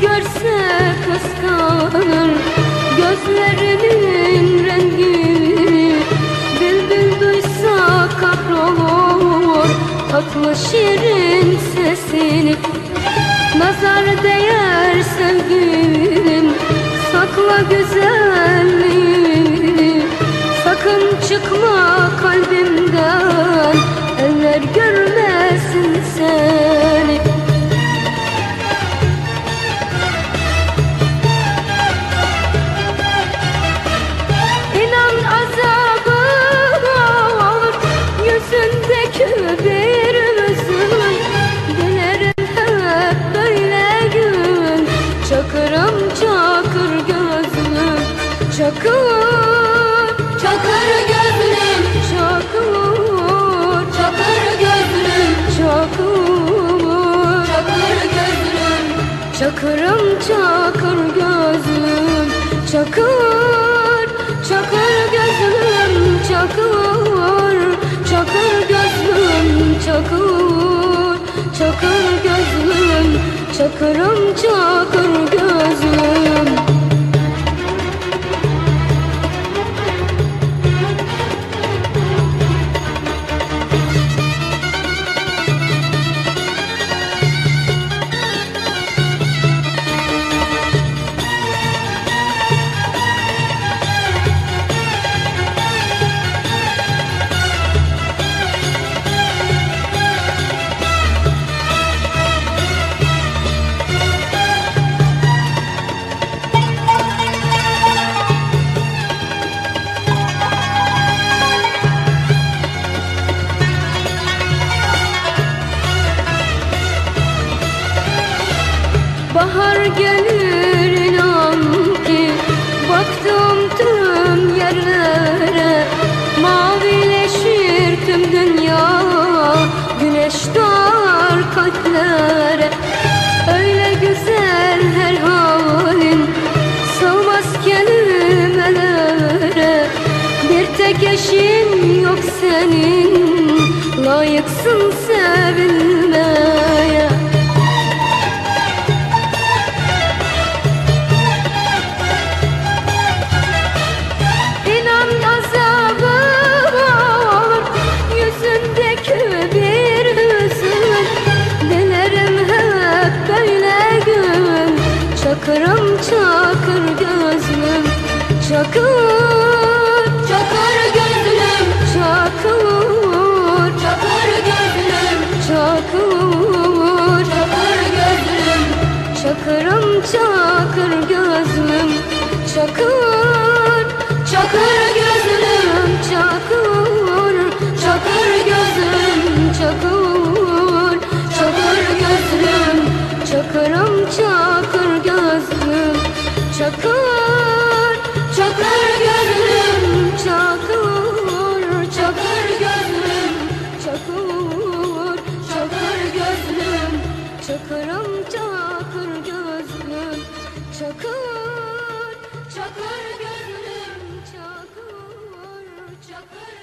görse kıskanır. Gözlerinin rengini Bülbül duysa kahrolur. Tatlı şirin sesini Nazar değer sevgilim Sakla güzelliğini Sakın çıkma Çakır Çakır gözlüm, Çakır çakır gözlüm, Çakır çakır gözlüm, Çakırım çakır gözlüm Çakır Çakır gözlüm Çakır Çakır gözlüm Çakır Çakır gözlüm Çakırım çakır gözlüm İnan ki Baktım tüm yerlere. Mavileşir tüm dünya Güneş doğar kalplere. Öyle güzel her halin Sığmaz kelimelere Bir tek eşin yok senin Layıksın sevilmeye çakır gözlüm Çakır çakır gözlüm, Çakır çakır gözlüm, Çakır çakır gözlüm, Çakırım çakır gözlüm Çakır çakır çakır, gönlüm çakır, çakır.